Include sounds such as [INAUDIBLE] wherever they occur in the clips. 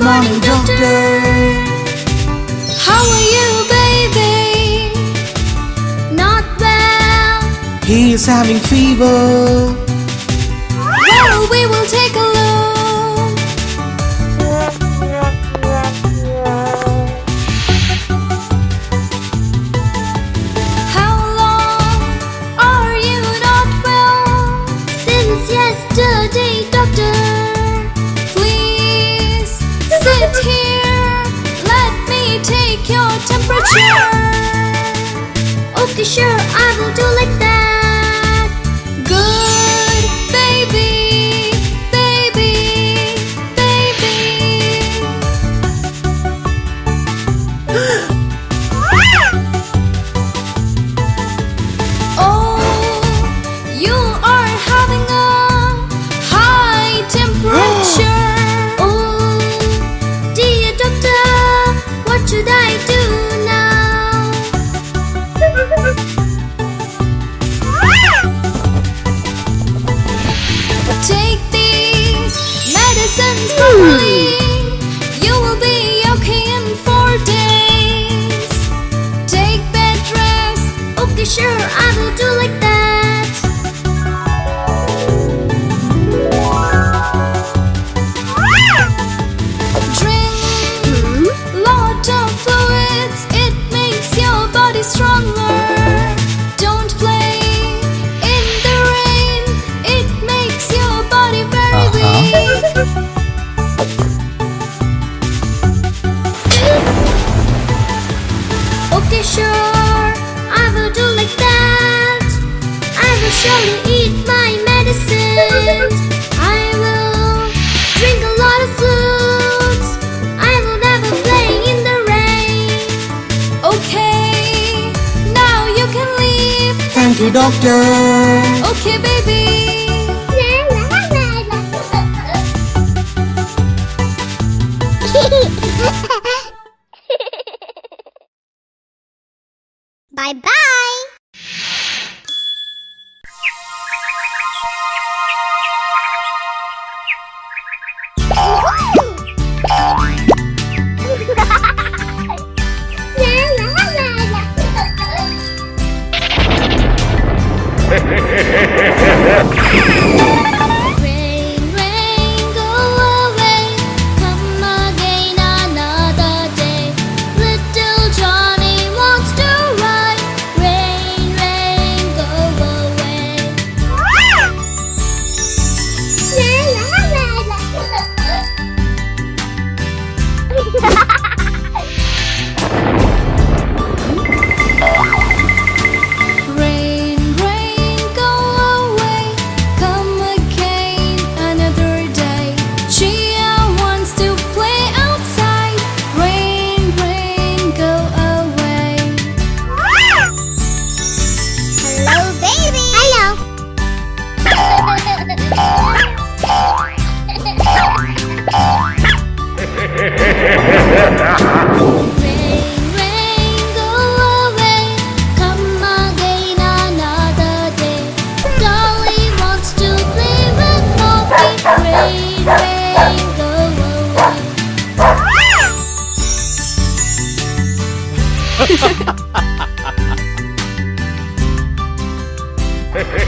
Mommy Doctor. How are you, baby? Not well. He is having fever. Well, we will take. Okay, sure, I will do like that. sure I will do like that. I will surely eat my medicine. I will drink a lot of flutes. I will never play in the rain. Okay, now you can leave. Thank you, doctor. Okay, baby. Bye bye! Hehehehe [LAUGHS] [LAUGHS]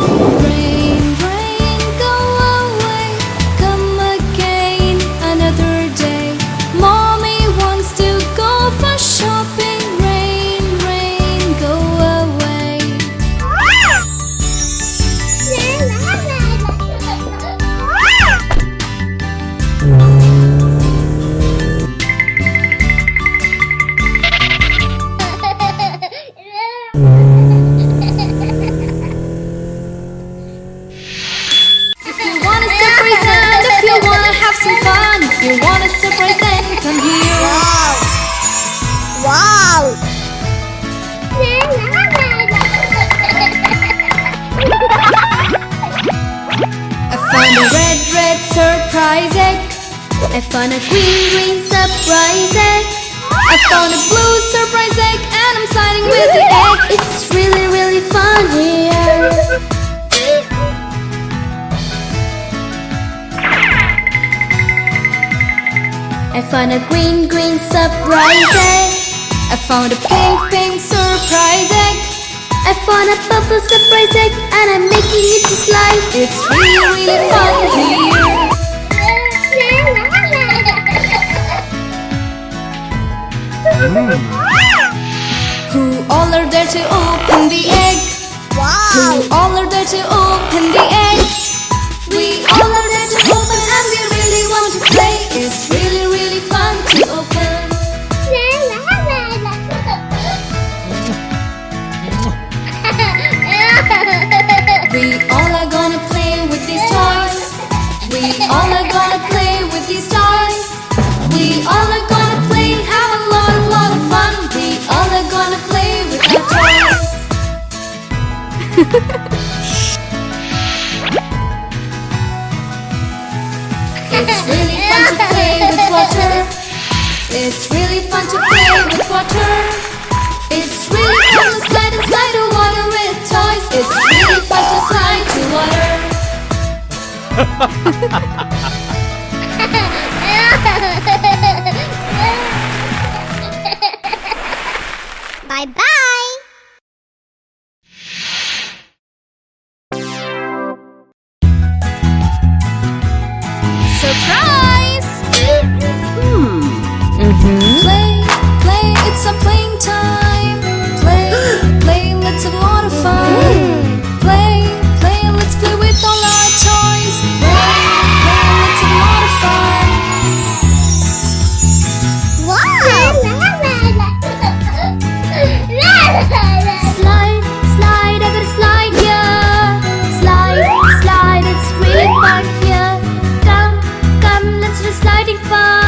Rain I found a green, green surprise egg. I found a blue surprise egg, and I'm sliding with the egg. It's really, really fun here. I found a green, green surprise egg. I found a pink, pink surprise egg. I found a purple surprise egg, and I'm making it to slide. It's really, there to open the egg? Wow! Who all are there to open the egg? We all are there to open and we really want to play. It's really, really fun to open. [LAUGHS] We all are gonna play with these toys. We all are It's really fun to play with water. It's really fun to play with water. It's really fun to slide and slide to water with toys. It's really fun to slide to water. [LAUGHS] [LAUGHS] Bye bye. try sliding fast.